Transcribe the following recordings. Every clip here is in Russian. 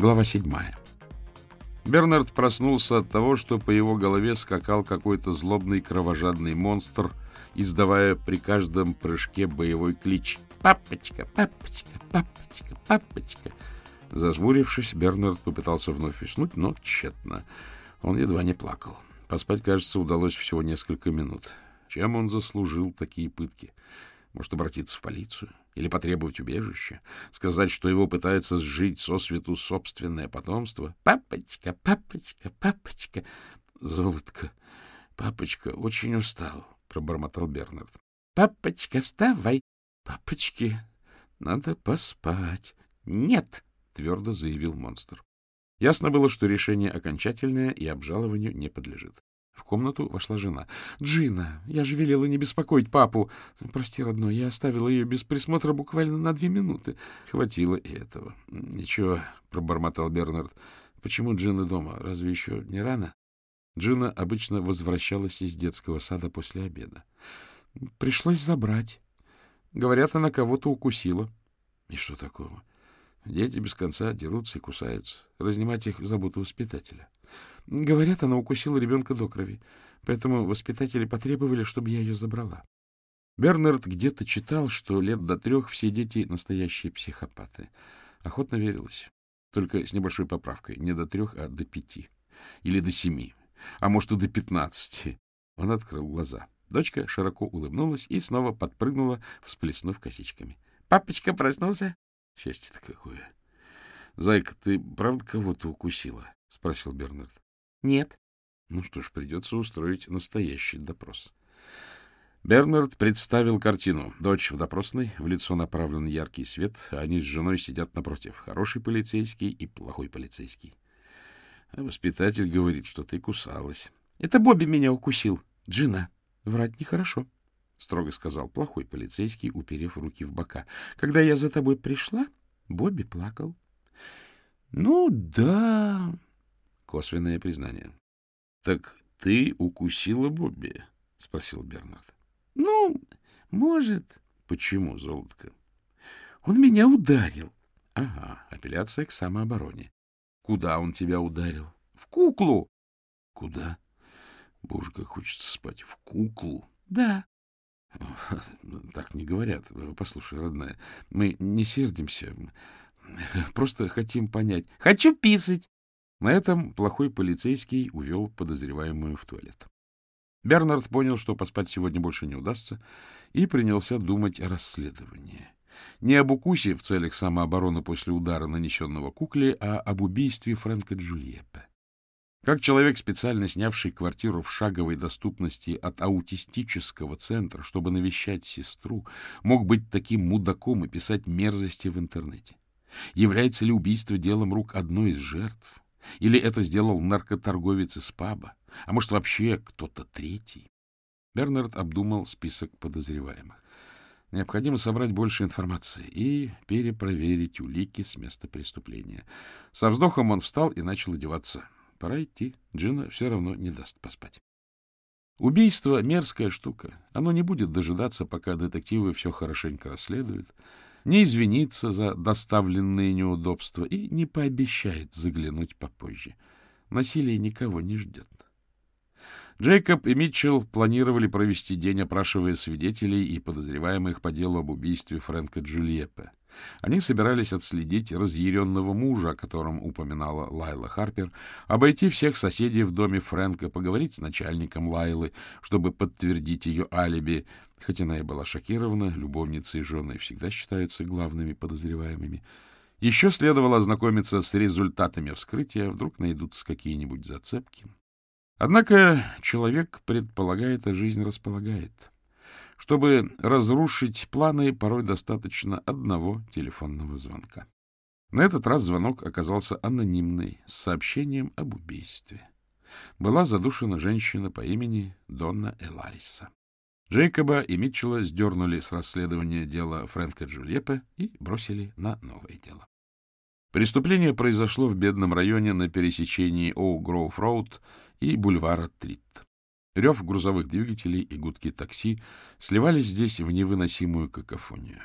Глава седьмая. Бернард проснулся от того, что по его голове скакал какой-то злобный кровожадный монстр, издавая при каждом прыжке боевой клич «Папочка! Папочка! Папочка! Папочка!». Зажмурившись, Бернард попытался вновь уснуть, но тщетно. Он едва не плакал. Поспать, кажется, удалось всего несколько минут. Чем он заслужил такие пытки? Может, обратиться в полицию? Или потребовать убежища? Сказать, что его пытается сжить со свету собственное потомство? Папочка, папочка, папочка. Золотко, папочка очень устал, пробормотал Бернард. Папочка, вставай. Папочки, надо поспать. Нет, твердо заявил монстр. Ясно было, что решение окончательное и обжалованию не подлежит. В комнату вошла жена. — Джина, я же велела не беспокоить папу. Прости, родной, я оставила ее без присмотра буквально на две минуты. Хватило и этого. — Ничего, — пробормотал Бернард. — Почему Джина дома? Разве еще не рано? Джина обычно возвращалась из детского сада после обеда. — Пришлось забрать. Говорят, она кого-то укусила. — И что такого? Дети без конца дерутся и кусаются. Разнимать их забота воспитателя. — Говорят, она укусила ребенка до крови, поэтому воспитатели потребовали, чтобы я ее забрала. Бернард где-то читал, что лет до трех все дети — настоящие психопаты. Охотно верилось. Только с небольшой поправкой. Не до трех, а до пяти. Или до семи. А может, и до пятнадцати. Он открыл глаза. Дочка широко улыбнулась и снова подпрыгнула, всплеснув косичками. — Папочка проснулся? — Счастье-то какое! — Зайка, ты правда кого-то укусила? — спросил Бернард. — Нет. Ну что ж, придется устроить настоящий допрос. Бернард представил картину. Дочь в допросной, в лицо направлен яркий свет, а они с женой сидят напротив. Хороший полицейский и плохой полицейский. А воспитатель говорит, что ты кусалась. — Это Бобби меня укусил. Джина. Врать нехорошо, — строго сказал плохой полицейский, уперев руки в бока. — Когда я за тобой пришла, Бобби плакал. — Ну, да, Косвенное признание. — Так ты укусила Бобби? — спросил Бернард. — Ну, может. — Почему, золотко? — Он меня ударил. — Ага, апелляция к самообороне. — Куда он тебя ударил? — В куклу. — Куда? Боже, как хочется спать. В куклу? — Да. — Так не говорят. Послушай, родная, мы не сердимся. Просто хотим понять. — Хочу писать. На этом плохой полицейский увел подозреваемую в туалет. Бернард понял, что поспать сегодня больше не удастся, и принялся думать о расследовании. Не об укусе в целях самообороны после удара, нанесенного кукле, а об убийстве Фрэнка Джульеппе. Как человек, специально снявший квартиру в шаговой доступности от аутистического центра, чтобы навещать сестру, мог быть таким мудаком и писать мерзости в интернете? Является ли убийство делом рук одной из жертв? Или это сделал наркоторговец из паба? А может, вообще кто-то третий? Бернард обдумал список подозреваемых. Необходимо собрать больше информации и перепроверить улики с места преступления. Со вздохом он встал и начал одеваться. Пора идти. Джина все равно не даст поспать. Убийство — мерзкая штука. Оно не будет дожидаться, пока детективы все хорошенько расследуют не извинится за доставленные неудобства и не пообещает заглянуть попозже. Насилие никого не ждет. Джейкоб и Митчелл планировали провести день, опрашивая свидетелей и подозреваемых по делу об убийстве Фрэнка Джульеппе. Они собирались отследить разъяренного мужа, о котором упоминала Лайла Харпер, обойти всех соседей в доме Фрэнка, поговорить с начальником Лайлы, чтобы подтвердить ее алиби, хоть она и была шокирована, любовницы и жены всегда считаются главными подозреваемыми. Еще следовало ознакомиться с результатами вскрытия, вдруг найдутся какие-нибудь зацепки. Однако человек предполагает, а жизнь располагает. Чтобы разрушить планы, порой достаточно одного телефонного звонка. На этот раз звонок оказался анонимный, с сообщением об убийстве. Была задушена женщина по имени Донна Элайса. Джейкоба и Митчелла сдернули с расследования дела Фрэнка Джульеппе и бросили на новое дело. Преступление произошло в бедном районе на пересечении Оу-Гроув-Роуд и бульвара Тритт. Рев грузовых двигателей и гудки такси сливались здесь в невыносимую какофонию.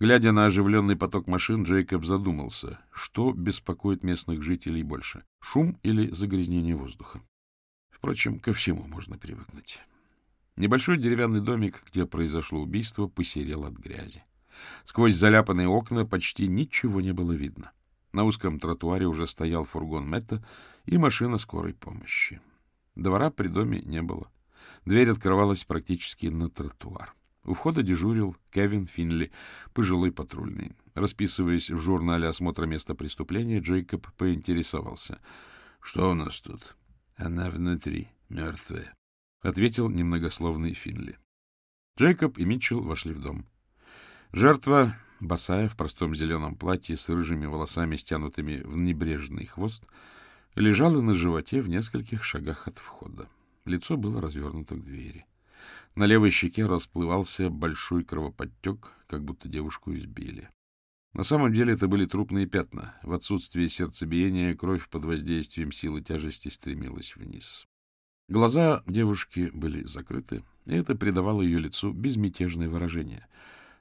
Глядя на оживленный поток машин, Джейкоб задумался, что беспокоит местных жителей больше — шум или загрязнение воздуха. Впрочем, ко всему можно привыкнуть. Небольшой деревянный домик, где произошло убийство, посерел от грязи. Сквозь заляпанные окна почти ничего не было видно. На узком тротуаре уже стоял фургон Мэтта и машина скорой помощи. Двора при доме не было. Дверь открывалась практически на тротуар. У входа дежурил Кевин Финли, пожилой патрульный. Расписываясь в журнале осмотра места преступления, Джейкоб поинтересовался. — Что у нас тут? — Она внутри, мертвая, — ответил немногословный Финли. Джейкоб и Митчелл вошли в дом. Жертва, босая в простом зеленом платье с рыжими волосами, стянутыми в небрежный хвост, лежала на животе в нескольких шагах от входа. Лицо было развернуто к двери. На левой щеке расплывался большой кровоподтек, как будто девушку избили. На самом деле это были трупные пятна. В отсутствие сердцебиения кровь под воздействием силы тяжести стремилась вниз. Глаза девушки были закрыты, и это придавало ее лицу безмятежное выражение.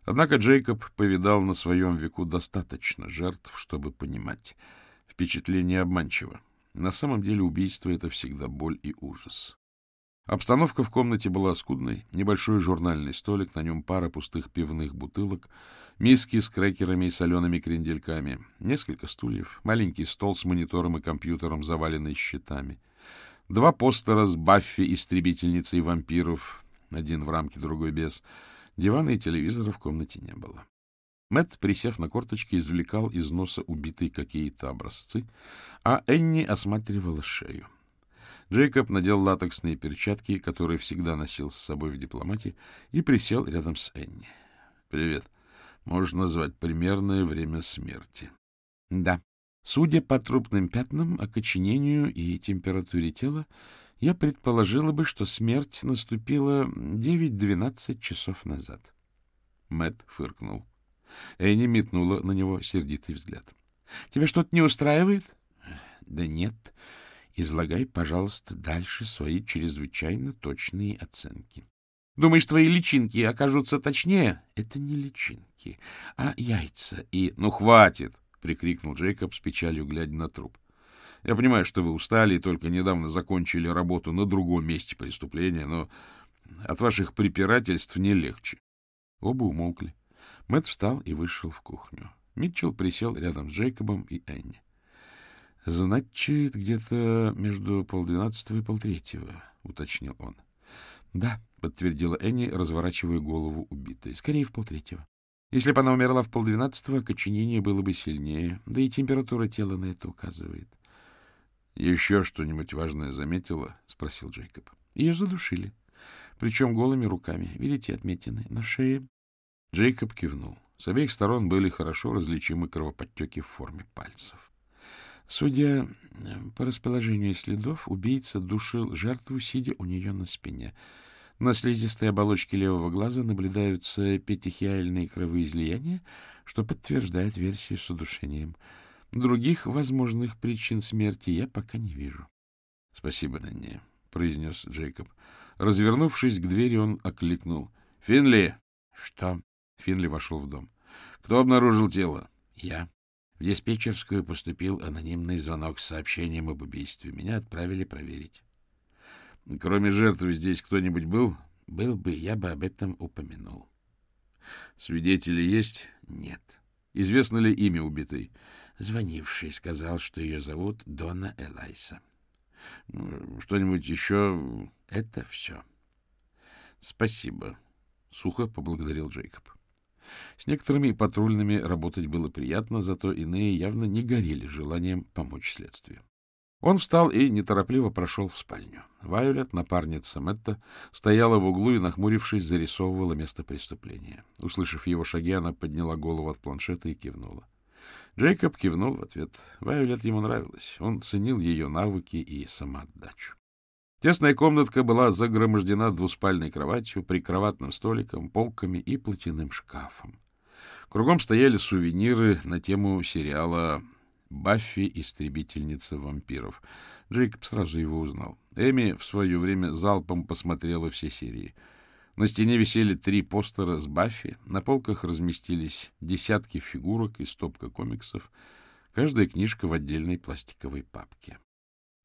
Однако Джейкоб повидал на своем веку достаточно жертв, чтобы понимать. Впечатление обманчиво. На самом деле убийство — это всегда боль и ужас. Обстановка в комнате была скудной. Небольшой журнальный столик, на нем пара пустых пивных бутылок, миски с крекерами и солеными крендельками, несколько стульев, маленький стол с монитором и компьютером, заваленный щитами, два постера с Баффи, истребительницей вампиров, один в рамке, другой без. Дивана и телевизора в комнате не было. Мэтт, присев на корточки, извлекал из носа убитые какие-то образцы, а Энни осматривала шею. Джейкоб надел латексные перчатки, которые всегда носил с собой в дипломате, и присел рядом с Энни. — Привет. Можешь назвать примерное время смерти? — Да. Судя по трупным пятнам, окоченению и температуре тела, я предположила бы, что смерть наступила 9-12 часов назад. Мэт фыркнул. Энни метнула на него сердитый взгляд. — Тебя что-то не устраивает? — Да нет. Излагай, пожалуйста, дальше свои чрезвычайно точные оценки. Думаешь, твои личинки окажутся точнее? Это не личинки, а яйца и... — Ну, хватит! — прикрикнул Джейкоб с печалью, глядя на труп. — Я понимаю, что вы устали и только недавно закончили работу на другом месте преступления, но от ваших препирательств не легче. Оба умолкли. Мэтт встал и вышел в кухню. Митчелл присел рядом с Джейкобом и Энни. — Значит, где-то между полдвенадцатого и полтретьего, — уточнил он. — Да, — подтвердила Энни, разворачивая голову убитой. — Скорее, в полтретьего. Если бы она умерла в полдвенадцатого, окоченение было бы сильнее, да и температура тела на это указывает. — Еще что-нибудь важное заметила? — спросил Джейкоб. — Ее задушили. Причем голыми руками. Видите отметины на шее? Джейкоб кивнул. С обеих сторон были хорошо различимы кровоподтеки в форме пальцев. Судя э, по расположению следов, убийца душил жертву, сидя у нее на спине. На слизистой оболочке левого глаза наблюдаются петихиальные кровоизлияния, что подтверждает версию с удушением. Других возможных причин смерти я пока не вижу. — Спасибо, Нанне, — произнес Джейкоб. Развернувшись к двери, он окликнул. — Финли! — Что? Финли вошел в дом. — Кто обнаружил тело? — Я. В диспетчерскую поступил анонимный звонок с сообщением об убийстве. Меня отправили проверить. — Кроме жертвы здесь кто-нибудь был? — Был бы, я бы об этом упомянул. — Свидетели есть? — Нет. — Известно ли имя убитой? Звонивший сказал, что ее зовут Дона Элайса. — Что-нибудь еще? — Это все. — Спасибо. — сухо поблагодарил Джейкоб. С некоторыми патрульными работать было приятно, зато иные явно не горели желанием помочь следствию. Он встал и неторопливо прошел в спальню. Вайолет, напарница Мэтта, стояла в углу и, нахмурившись, зарисовывала место преступления. Услышав его шаги, она подняла голову от планшета и кивнула. Джейкоб кивнул в ответ. Вайолет ему нравилась. Он ценил ее навыки и самоотдачу. Тесная комнатка была загромождена двуспальной кроватью, прикроватным столиком, полками и платяным шкафом. Кругом стояли сувениры на тему сериала «Баффи. Истребительница вампиров». Джейкоб сразу его узнал. Эми в свое время залпом посмотрела все серии. На стене висели три постера с Баффи, на полках разместились десятки фигурок и стопка комиксов, каждая книжка в отдельной пластиковой папке.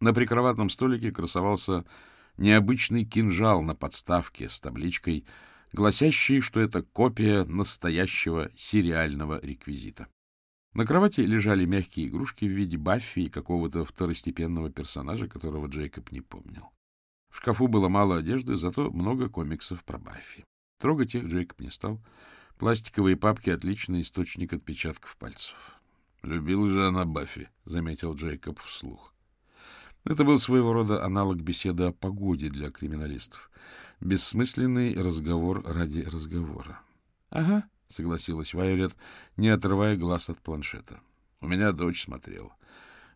На прикроватном столике красовался необычный кинжал на подставке с табличкой, гласящей, что это копия настоящего сериального реквизита. На кровати лежали мягкие игрушки в виде Баффи и какого-то второстепенного персонажа, которого Джейкоб не помнил. В шкафу было мало одежды, зато много комиксов про Баффи. Трогать их Джейкоб не стал. Пластиковые папки — отличный источник отпечатков пальцев. — Любил же она Баффи, — заметил Джейкоб вслух. Это был своего рода аналог беседы о погоде для криминалистов. Бессмысленный разговор ради разговора. — Ага, — согласилась Вайолет, не отрывая глаз от планшета. — У меня дочь смотрела.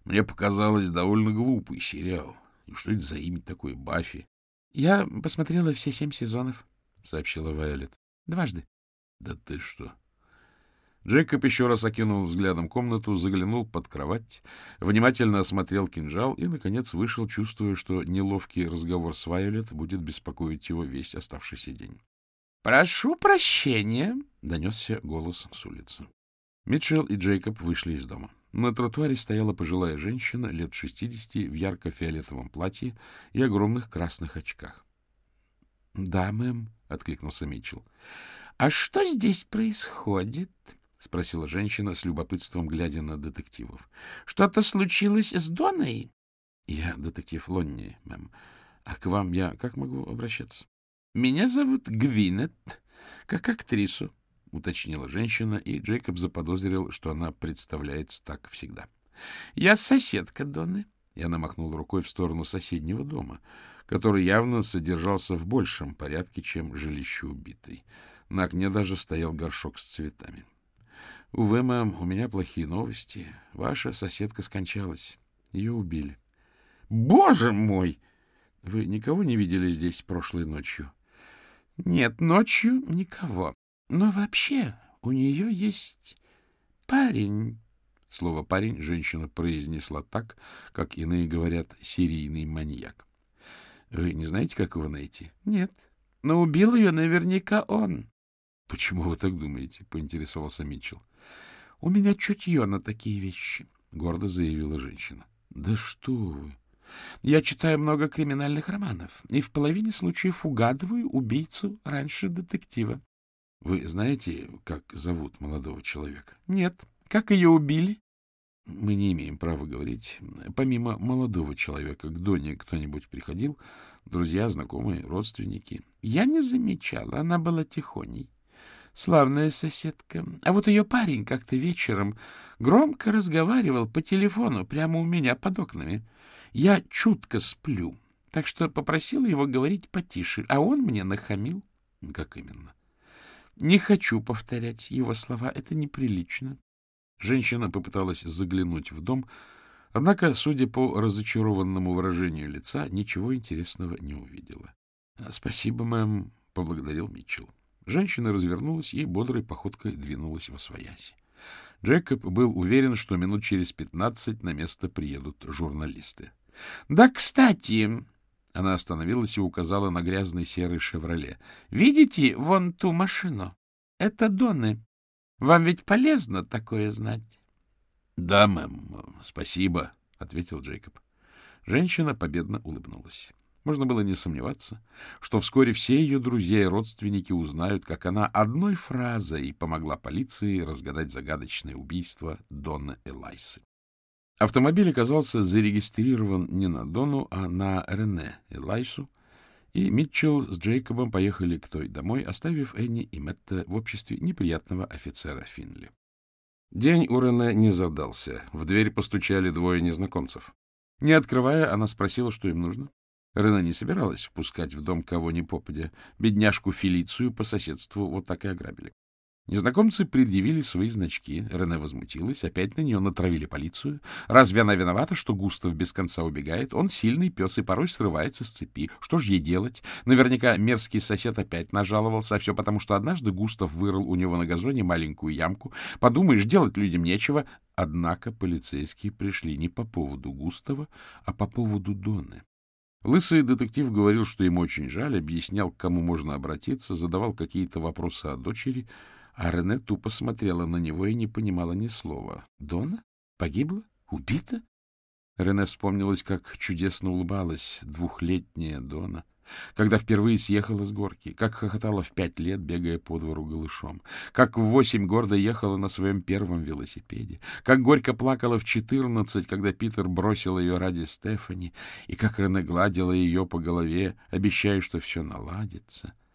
Мне показалось довольно глупый сериал. И что это за имя такое, Баффи? — Я посмотрела все семь сезонов, — сообщила Вайолет. — Дважды. — Да ты что? Джейкоб еще раз окинул взглядом комнату, заглянул под кровать, внимательно осмотрел кинжал и, наконец, вышел, чувствуя, что неловкий разговор с Вайолет будет беспокоить его весь оставшийся день. — Прошу прощения, — донесся голос с улицы. Митчелл и Джейкоб вышли из дома. На тротуаре стояла пожилая женщина лет шестидесяти в ярко-фиолетовом платье и огромных красных очках. — Да, мэм, — откликнулся Митчелл. — А что здесь происходит? — спросила женщина с любопытством, глядя на детективов. — Что-то случилось с Доной? — Я детектив Лонни, мэм. А к вам я как могу обращаться? — Меня зовут Гвинет, как актрису, — уточнила женщина, и Джейкоб заподозрил, что она представляется так всегда. — Я соседка Доны. И она махнула рукой в сторону соседнего дома, который явно содержался в большем порядке, чем жилище убитой. На окне даже стоял горшок с цветами. — Увы, мэм, у меня плохие новости. Ваша соседка скончалась. Ее убили. Боже мой! Вы никого не видели здесь прошлой ночью? Нет, ночью никого. Но вообще у нее есть парень. Слово «парень» женщина произнесла так, как иные говорят «серийный маньяк». Вы не знаете, как его найти? Нет. Но убил ее наверняка он. — Почему вы так думаете? — поинтересовался Митчелл. — У меня чутье на такие вещи, — гордо заявила женщина. — Да что вы! Я читаю много криминальных романов и в половине случаев угадываю убийцу раньше детектива. — Вы знаете, как зовут молодого человека? — Нет. Как ее убили? — Мы не имеем права говорить. Помимо молодого человека, к Доне кто-нибудь приходил? Друзья, знакомые, родственники? — Я не замечала. Она была тихоней. Славная соседка. А вот ее парень как-то вечером громко разговаривал по телефону прямо у меня под окнами. Я чутко сплю, так что попросила его говорить потише, а он мне нахамил. Как именно? Не хочу повторять его слова, это неприлично. Женщина попыталась заглянуть в дом, однако, судя по разочарованному выражению лица, ничего интересного не увидела. — Спасибо, мэм, — поблагодарил Митчелл. Женщина развернулась и бодрой походкой двинулась во свояси. Джекоб был уверен, что минут через пятнадцать на место приедут журналисты. — Да, кстати... Она остановилась и указала на грязный серый «Шевроле». — Видите вон ту машину? Это Доны. Вам ведь полезно такое знать. — Да, мэм, спасибо, — ответил Джейкоб. Женщина победно улыбнулась. Можно было не сомневаться, что вскоре все ее друзья и родственники узнают, как она одной фразой помогла полиции разгадать загадочное убийство Дона Элайсы. Автомобиль оказался зарегистрирован не на Дону, а на Рене Элайсу, и Митчелл с Джейкобом поехали к той домой, оставив Энни и Мэтта в обществе неприятного офицера Финли. День у Рене не задался. В дверь постучали двое незнакомцев. Не открывая, она спросила, что им нужно. Рена не собиралась впускать в дом кого ни попадя. Бедняжку Фелицию по соседству вот так и ограбили. Незнакомцы предъявили свои значки. Рене возмутилась. Опять на нее натравили полицию. Разве она виновата, что Густав без конца убегает? Он сильный пес и порой срывается с цепи. Что же ей делать? Наверняка мерзкий сосед опять нажаловался. А все потому, что однажды Густав вырыл у него на газоне маленькую ямку. Подумаешь, делать людям нечего. Однако полицейские пришли не по поводу Густава, а по поводу Доны. Лысый детектив говорил, что ему очень жаль, объяснял, к кому можно обратиться, задавал какие-то вопросы о дочери, а Рене тупо смотрела на него и не понимала ни слова. «Дона? Погибла? Убита?» Рене вспомнилась, как чудесно улыбалась двухлетняя Дона — когда впервые съехала с горки, как хохотала в пять лет, бегая по двору голышом, как в восемь гордо ехала на своем первом велосипеде, как горько плакала в четырнадцать, когда Питер бросил ее ради Стефани, и как Рене гладила ее по голове, обещая, что все наладится —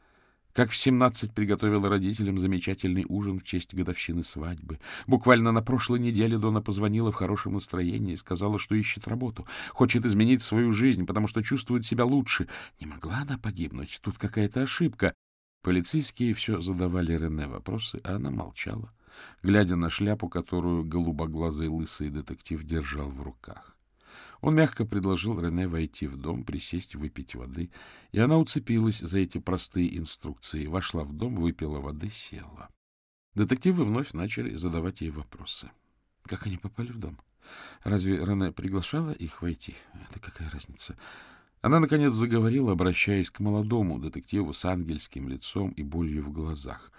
как в семнадцать приготовила родителям замечательный ужин в честь годовщины свадьбы. Буквально на прошлой неделе Дона позвонила в хорошем настроении и сказала, что ищет работу, хочет изменить свою жизнь, потому что чувствует себя лучше. Не могла она погибнуть, тут какая-то ошибка. Полицейские все задавали Рене вопросы, а она молчала, глядя на шляпу, которую голубоглазый лысый детектив держал в руках. Он мягко предложил Рене войти в дом, присесть, выпить воды, и она уцепилась за эти простые инструкции, вошла в дом, выпила воды, села. Детективы вновь начали задавать ей вопросы. Как они попали в дом? Разве Рене приглашала их войти? Это какая разница? Она, наконец, заговорила, обращаясь к молодому детективу с ангельским лицом и болью в глазах.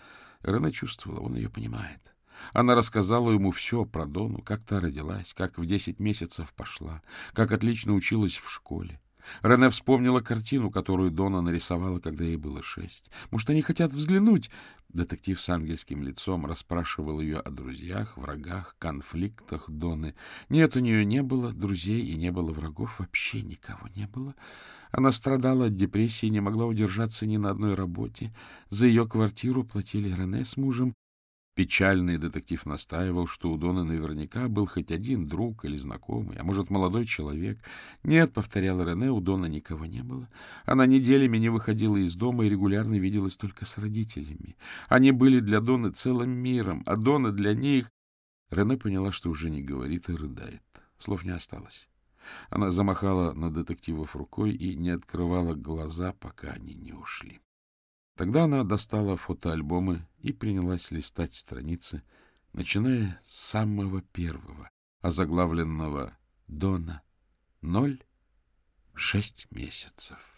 Рене чувствовала, он ее понимает. Она рассказала ему все про Дону, как та родилась, как в десять месяцев пошла, как отлично училась в школе. Рене вспомнила картину, которую Дона нарисовала, когда ей было шесть. Может, они хотят взглянуть? Детектив с ангельским лицом расспрашивал ее о друзьях, врагах, конфликтах Доны. Нет, у нее не было друзей и не было врагов, вообще никого не было. Она страдала от депрессии, не могла удержаться ни на одной работе. За ее квартиру платили Рене с мужем, Печальный детектив настаивал, что у Дона наверняка был хоть один друг или знакомый, а может, молодой человек. Нет, — повторял Рене, — у Дона никого не было. Она неделями не выходила из дома и регулярно виделась только с родителями. Они были для Доны целым миром, а Дона для них... Рене поняла, что уже не говорит и рыдает. Слов не осталось. Она замахала на детективов рукой и не открывала глаза, пока они не ушли. Тогда она достала фотоальбомы и принялась листать страницы, начиная с самого первого, озаглавленного «Дона. Ноль. Шесть месяцев».